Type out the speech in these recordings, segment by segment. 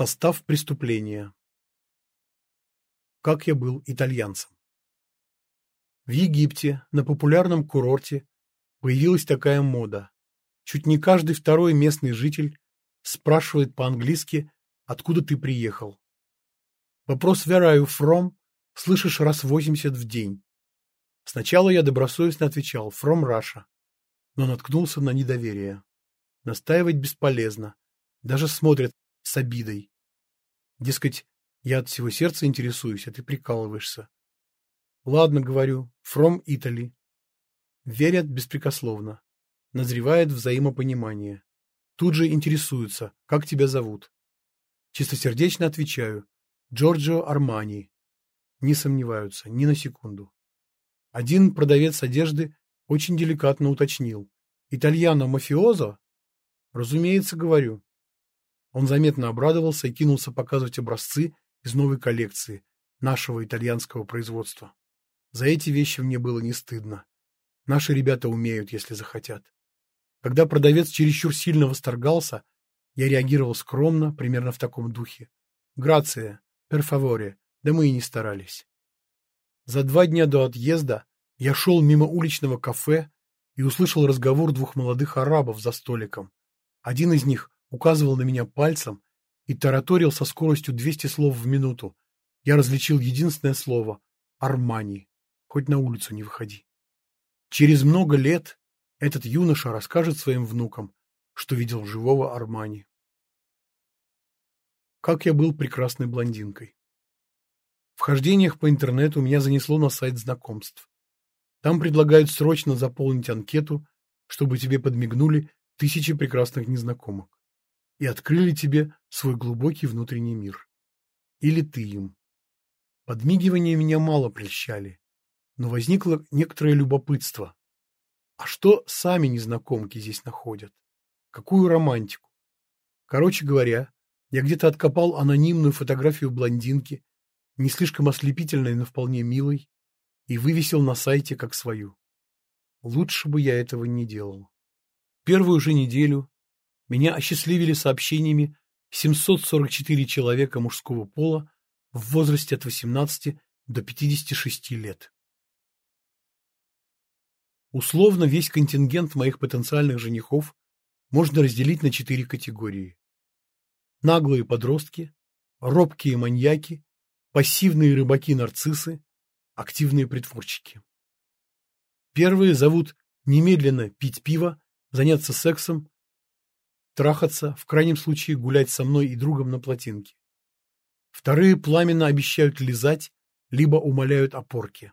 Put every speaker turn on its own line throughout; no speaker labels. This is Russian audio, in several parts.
Состав преступления. Как я был итальянцем. В Египте, на популярном курорте, появилась такая мода. Чуть не каждый второй местный житель спрашивает по-английски, откуда ты приехал. Вопрос «Where are you from?» слышишь раз 80 в день. Сначала я добросовестно отвечал «From Russia», но наткнулся на недоверие. Настаивать бесполезно. Даже смотрят с обидой. Дескать, я от всего сердца интересуюсь, а ты прикалываешься. Ладно, говорю, from Italy. Верят беспрекословно. Назревает взаимопонимание. Тут же интересуются, как тебя зовут. Чистосердечно отвечаю, Джорджио Армани. Не сомневаются, ни на секунду. Один продавец одежды очень деликатно уточнил. Итальяно-мафиозо? Разумеется, говорю. Он заметно обрадовался и кинулся показывать образцы из новой коллекции нашего итальянского производства. За эти вещи мне было не стыдно. Наши ребята умеют, если захотят. Когда продавец чересчур сильно восторгался, я реагировал скромно, примерно в таком духе. Грация, перфаворе, да мы и не старались. За два дня до отъезда я шел мимо уличного кафе и услышал разговор двух молодых арабов за столиком. Один из них указывал на меня пальцем и тараторил со скоростью 200 слов в минуту. Я различил единственное слово — «Армани». Хоть на улицу не выходи. Через много лет этот юноша расскажет своим внукам, что видел живого Армани. Как я был прекрасной блондинкой. В хождениях по интернету меня занесло на сайт знакомств. Там предлагают срочно заполнить анкету, чтобы тебе подмигнули тысячи прекрасных незнакомок и открыли тебе свой глубокий внутренний мир. Или ты им. Подмигивания меня мало прельщали, но возникло некоторое любопытство. А что сами незнакомки здесь находят? Какую романтику? Короче говоря, я где-то откопал анонимную фотографию блондинки, не слишком ослепительной, но вполне милой, и вывесил на сайте как свою. Лучше бы я этого не делал. Первую же неделю меня осчастливили сообщениями 744 человека мужского пола в возрасте от 18 до 56 лет. Условно весь контингент моих потенциальных женихов можно разделить на четыре категории. Наглые подростки, робкие маньяки, пассивные рыбаки-нарциссы, активные притворщики. Первые зовут немедленно пить пиво, заняться сексом трахаться, в крайнем случае гулять со мной и другом на плотинке. Вторые пламенно обещают лизать, либо умоляют о порке.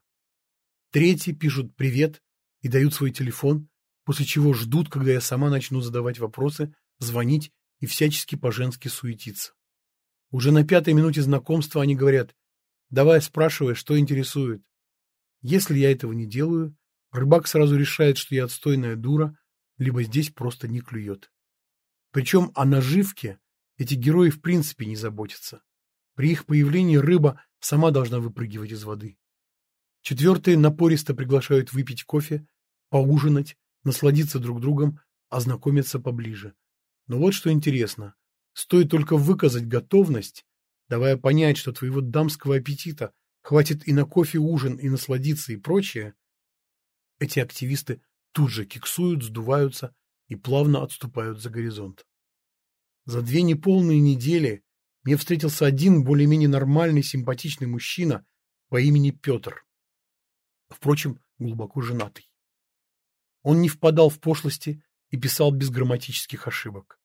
Третьи пишут «привет» и дают свой телефон, после чего ждут, когда я сама начну задавать вопросы, звонить и всячески по-женски суетиться. Уже на пятой минуте знакомства они говорят «давай спрашивай, что интересует». Если я этого не делаю, рыбак сразу решает, что я отстойная дура, либо здесь просто не клюет. Причем о наживке эти герои в принципе не заботятся. При их появлении рыба сама должна выпрыгивать из воды. Четвертые напористо приглашают выпить кофе, поужинать, насладиться друг другом, ознакомиться поближе. Но вот что интересно. Стоит только выказать готовность, давая понять, что твоего дамского аппетита хватит и на кофе, ужин, и насладиться, и прочее, эти активисты тут же киксуют, сдуваются и плавно отступают за горизонт. За две неполные недели мне встретился один более-менее нормальный, симпатичный мужчина по имени Петр. Впрочем, глубоко женатый. Он не впадал в пошлости и писал без грамматических ошибок.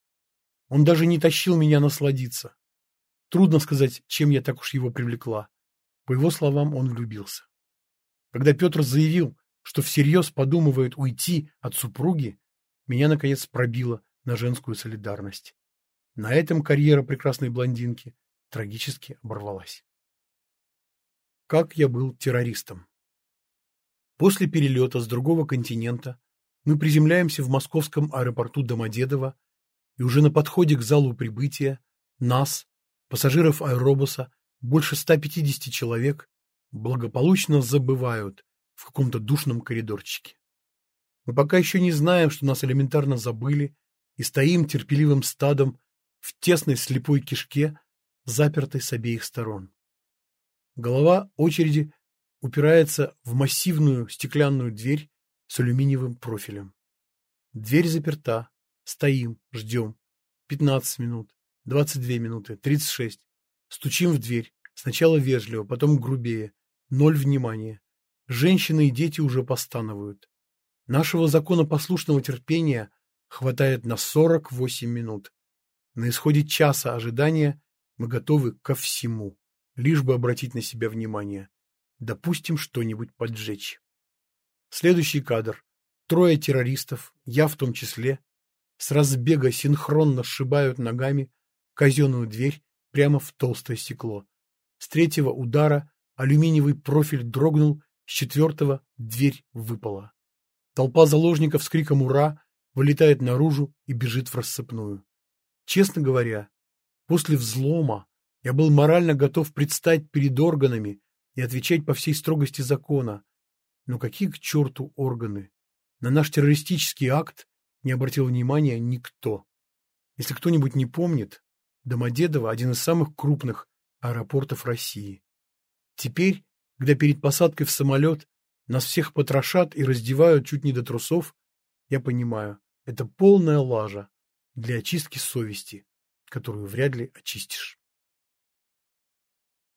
Он даже не тащил меня насладиться. Трудно сказать, чем я так уж его привлекла. По его словам, он влюбился. Когда Петр заявил, что всерьез подумывает уйти от супруги, меня, наконец, пробило на женскую солидарность. На этом карьера прекрасной блондинки трагически оборвалась. Как я был террористом. После перелета с другого континента мы приземляемся в московском аэропорту Домодедово, и уже на подходе к залу прибытия нас, пассажиров аэробуса, больше 150 человек, благополучно забывают в каком-то душном коридорчике. Мы пока еще не знаем, что нас элементарно забыли, и стоим терпеливым стадом в тесной слепой кишке запертой с обеих сторон. Голова очереди упирается в массивную стеклянную дверь с алюминиевым профилем. Дверь заперта. Стоим, ждем. 15 минут, 22 минуты, 36. Стучим в дверь. Сначала вежливо, потом грубее. Ноль внимания. Женщины и дети уже постанывают. Нашего законопослушного терпения хватает на 48 минут. На исходе часа ожидания мы готовы ко всему, лишь бы обратить на себя внимание. Допустим, что-нибудь поджечь. Следующий кадр. Трое террористов, я в том числе, с разбега синхронно сшибают ногами казенную дверь прямо в толстое стекло. С третьего удара алюминиевый профиль дрогнул, с четвертого дверь выпала. Толпа заложников с криком «Ура!» вылетает наружу и бежит в рассыпную. Честно говоря, после взлома я был морально готов предстать перед органами и отвечать по всей строгости закона. Но какие к черту органы? На наш террористический акт не обратил внимания никто. Если кто-нибудь не помнит, Домодедово – один из самых крупных аэропортов России. Теперь, когда перед посадкой в самолет нас всех потрошат и раздевают чуть не до трусов, я понимаю, это полная лажа для очистки совести, которую вряд ли очистишь.